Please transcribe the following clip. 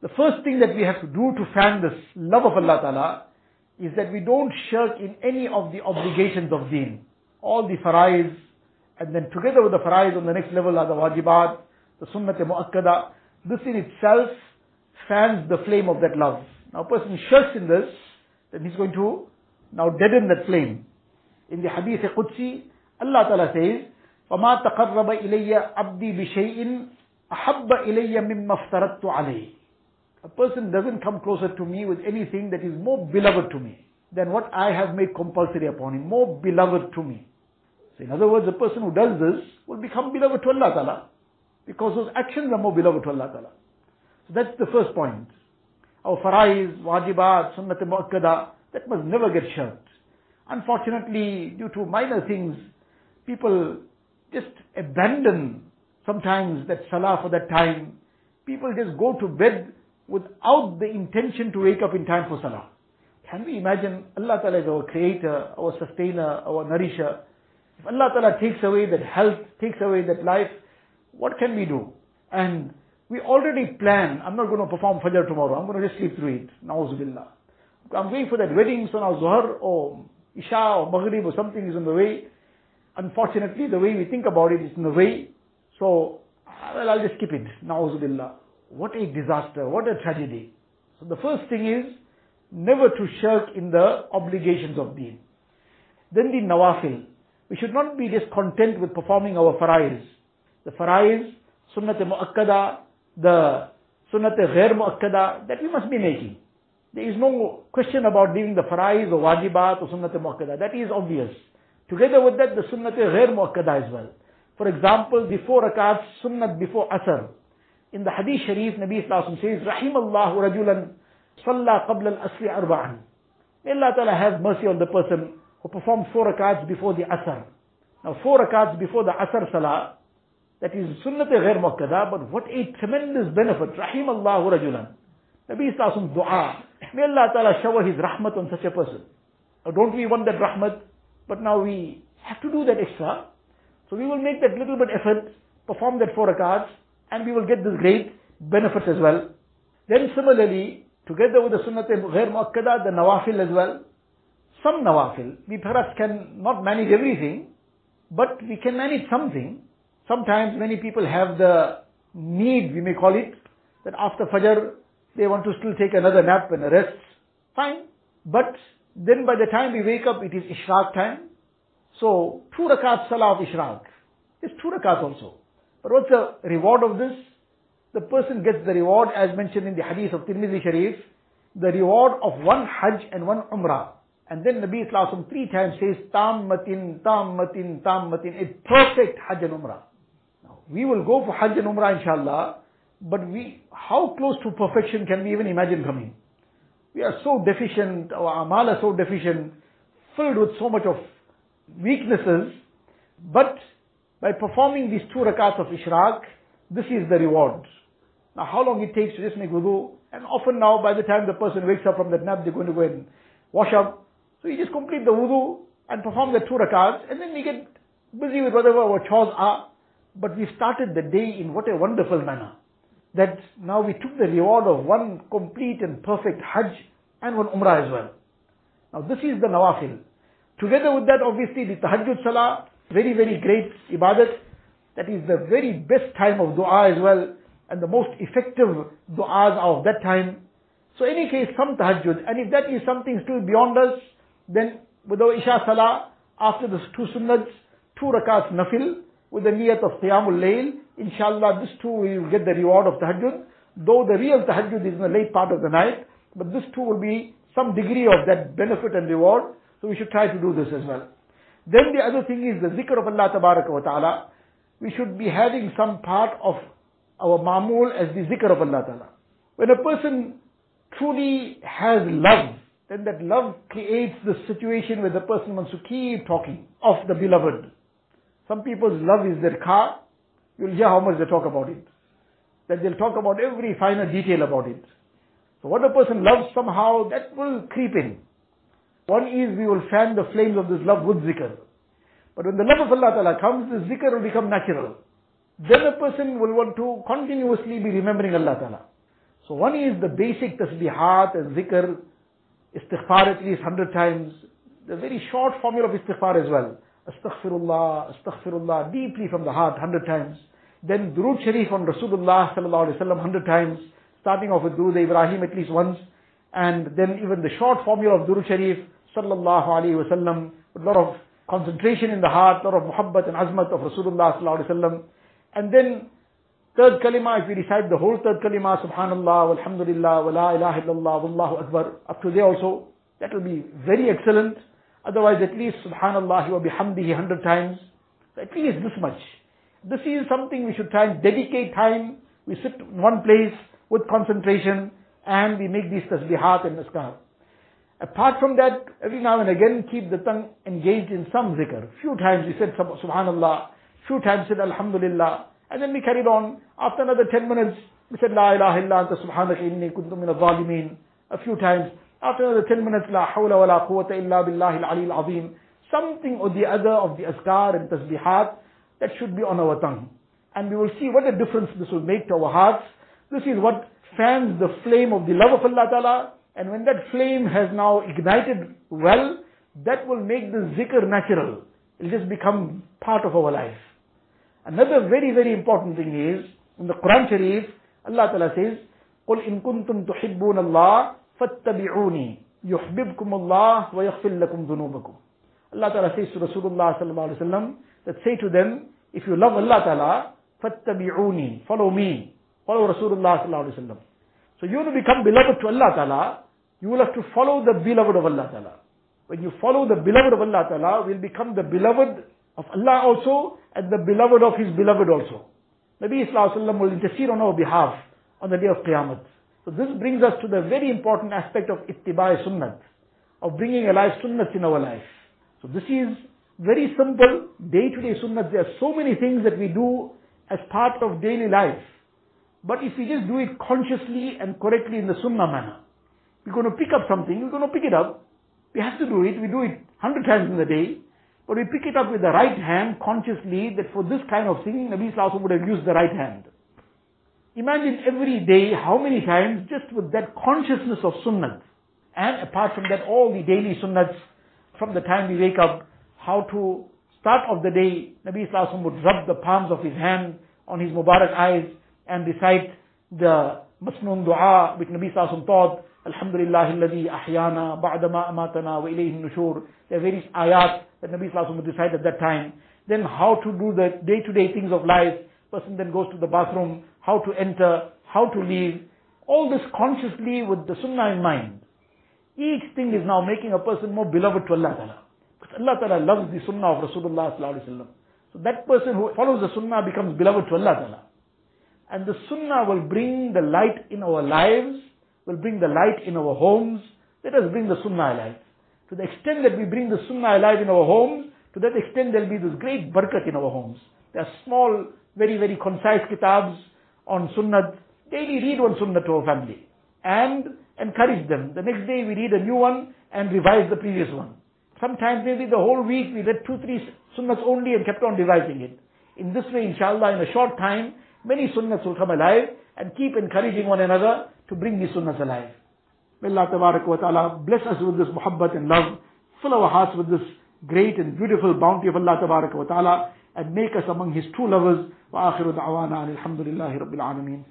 The first thing that we have to do to fan this love of Allah Ta'ala is that we don't shirk in any of the obligations of deen. All the farais, and then together with the farais on the next level are the wajibat, the sunnat muakkada. This in itself fans the flame of that love. Now a person shirks in this, then he's going to now deaden that flame. In the hadith Qudsi, Allah Ta'ala says, فَمَا تَقَرَّبَ إِلَيَّ عَبْدِي بِشَيْءٍ أَحَبَّ إِلَيَّ مِمَّا افْتَرَضْتُ عَلَيْهِ a person doesn't come closer to me with anything that is more beloved to me than what I have made compulsory upon him, more beloved to me. So in other words, a person who does this will become beloved to Allah Ta'ala because those actions are more beloved to Allah Ta'ala. So that's the first point. Our farais, wajibat, sunnat muakkada, that must never get shirked. Unfortunately, due to minor things, people just abandon sometimes that salah for that time. People just go to bed without the intention to wake up in time for salah. Can we imagine Allah Ta'ala is our creator, our sustainer, our nourisher. If Allah Ta'ala takes away that health, takes away that life, what can we do? And we already plan, I'm not going to perform Fajr tomorrow, I'm going to just sleep through it. Na'uzubillah. I'm going for that wedding, so now Zuhar or Isha or Maghrib or something is on the way. Unfortunately, the way we think about it is in the way. So, well, I'll just skip it. Na'uzubillah. What a disaster, what a tragedy. So the first thing is, never to shirk in the obligations of deen. Then the nawafil. We should not be just content with performing our farais. The farais, sunnat muakkada, the sunnat ghair muakkada, that we must be making. There is no question about leaving the farais or wajibat or sunnat muakkada. That is obvious. Together with that, the sunnat ghair muakkada as well. For example, before rakat, sunnat before asr. In the hadith sharif, Nabi Sallallahu says, Rahim Allahu rajulan salla qabla al-asri arba'an. May Allah Ta'ala have mercy on the person who performed four rakats before the asr. Now four rakats before the asr salah, that is sunnat ghair muakkada, but what a tremendous benefit. Rahim Allahu rajulan. Nabi Sallallahu dua. May Allah Ta'ala shower His rahmat on such a person. Now don't we want that rahmat? But now we have to do that extra. So we will make that little bit effort, perform that four rakats, and we will get this great benefit as well. Then similarly, together with the sunnat ghair muakkada, the nawafil as well. Some nawafil, we perhaps can not manage everything, but we can manage something. Sometimes many people have the need, we may call it, that after Fajr, they want to still take another nap and rest. Fine. But then by the time we wake up, it is Ishraq time. So, two rakats salah of Ishraq. It's two rakats also. But what's the reward of this? The person gets the reward as mentioned in the hadith of Tirmidhi Sharif, the reward of one Hajj and one Umrah. And then Nabi Islam three times says, Tammatin, Tammatin, Tammatin, a perfect Hajj and Umrah. Now, we will go for Hajj and Umrah inshallah, but we, how close to perfection can we even imagine coming? We are so deficient, our amal are so deficient, filled with so much of weaknesses, but by performing these two rakats of ishraq, this is the reward. Now how long it takes to just make wudu, and often now by the time the person wakes up from that nap, they're going to go and wash up. So you just complete the wudu and perform the two rakats, and then we get busy with whatever our chores are. But we started the day in what a wonderful manner. That now we took the reward of one complete and perfect Hajj and one Umrah as well. Now this is the Nawafil. Together with that obviously the Tahajjud Salah, very, very great ibadat. That is the very best time of dua as well, and the most effective du'as of that time. So any case, some tahajjud, and if that is something still beyond us, then with our Isha Salah, after the two sunnats, two rakats nafil, with the niyat of Qiyamul Layl, inshallah this too will get the reward of tahajjud, though the real tahajjud is in the late part of the night, but this too will be some degree of that benefit and reward, so we should try to do this as well. Then the other thing is the zikr of Allah wa ta'ala. We should be having some part of our ma'mul as the zikr of Allah ta'ala. When a person truly has love, then that love creates the situation where the person wants to keep talking of the beloved. Some people's love is their car. You'll hear how much they talk about it. That they'll talk about every finer detail about it. So what a person loves somehow, that will creep in. One is we will fan the flames of this love with zikr. But when the love of Allah Ta'ala comes, the zikr will become natural. Then a person will want to continuously be remembering Allah Ta'ala. So one is the basic tasbihat and zikr, istighfar at least 100 times. The very short formula of istighfar as well. Astaghfirullah, astaghfirullah, deeply from the heart 100 times. Then Durood Sharif on Rasulullah sallallahu alaihi wasallam 100 times. Starting off with Durood Ibrahim at least once. And then even the short formula of Durood Sharif sallallahu alaihi wasallam a lot of concentration in the heart, a lot of muhabbat and azmat of Rasulullah sallallahu alaihi wasallam. And then third kalima, if we recite the whole third kalima, subhanallah, walhamdulillah, wa la ilaha illallah, wallahu akbar, up to there also, that will be very excellent. Otherwise, at least subhanallah wa bihamdihi hundred times. At least this much. This is something we should try and dedicate time. We sit in one place with concentration and we make these tasbihat and azkar. Apart from that, every now and again keep the tongue engaged in some zikr. Few times we said subhanallah, few times we said alhamdulillah, and then we carried on. After another 10 minutes, we said la ilaha illa anta subhanaka inni kuntu min al A few times. After another 10 minutes, la hawla wa la quwwata illa billahi al-ali al-azim. Something or the other of the azkar and tasbihat that should be on our tongue. And we will see what a difference this will make to our hearts. This is what fans the flame of the love of Allah Ta'ala and when that flame has now ignited well, that will make the zikr natural. It will just become part of our life. Another very, very important thing is, in the Quran Sharif, Allah Ta'ala says, قُلْ إِن كُنْتُمْ تُحِبُّونَ اللَّهِ فَاتَّبِعُونِي يُحْبِبْكُمُ اللَّهُ وَيَغْفِرْ لَكُمْ ذُنُوبَكُم Allah Ta'ala says to Rasulullah Sallallahu Alaihi Wasallam, that say to them, if you love Allah Ta'ala, فَاتَّبِعُونِي Follow me. Follow Rasulullah Sallallahu Alaihi Wasallam. So you want to become beloved to Allah Ta'ala, you will have to follow the beloved of Allah Ta'ala. When you follow the beloved of Allah Ta'ala, will become the beloved of Allah also and the beloved of His beloved also. Nabi Islayah Sallallahu Alaihi Wasallam will intercede on our behalf on the day of Qiyamah. So this brings us to the very important aspect of ittibai sunnat, of bringing alive sunnat in our life. So this is very simple, day-to-day sunnat. There are so many things that we do as part of daily life. But if we just do it consciously and correctly in the sunnah manner, we're going to pick up something, we're going to pick it up. We have to do it. We do it hundred times in the day. But we pick it up with the right hand consciously that for this kind of thing, Nabi Sallallahu would have used the right hand. Imagine every day how many times just with that consciousness of sunnah. And apart from that, all the daily sunnahs from the time we wake up, how to start of the day, Nabi Sallallahu would rub the palms of his hand on his Mubarak eyes and recite the Masnoon dua which Nabi Sallallahu taught Alhamdulillah alladhi ahyana ba'dama amatana wa ilayhi nushur. There are various ayat that Nabi Sallallahu would recite at that time. Then how to do the day-to-day things of life. Person then goes to the bathroom, how to enter, how to leave. All this consciously with the sunnah in mind. Each thing is now making a person more beloved to Allah Ta'ala. Because Allah Ta'ala loves the sunnah of Rasulullah Sallallahu Alaihi Wasallam. So that person who follows the sunnah becomes beloved to Allah Ta'ala. And the sunnah will bring the light in our lives will bring the light in our homes. Let us bring the sunnah alive. To the extent that we bring the sunnah alive in our homes, to that extent there will be this great barakat in our homes. There are small, very, very concise kitabs on sunnah. Daily read one sunnah to our family. And encourage them. The next day we read a new one and revise the previous one. Sometimes maybe the whole week we read two, three sunnahs only and kept on revising it. In this way, inshallah, in a short time, many sunnahs will come alive and keep encouraging one another to bring these sunnahs alive. May Allah wa ta'ala bless us with this muhabbat and love, fill our hearts with this great and beautiful bounty of Allah wa ta'ala, and make us among His true lovers. Wa akhiru da'wana alhamdulillahi rabbil alameen.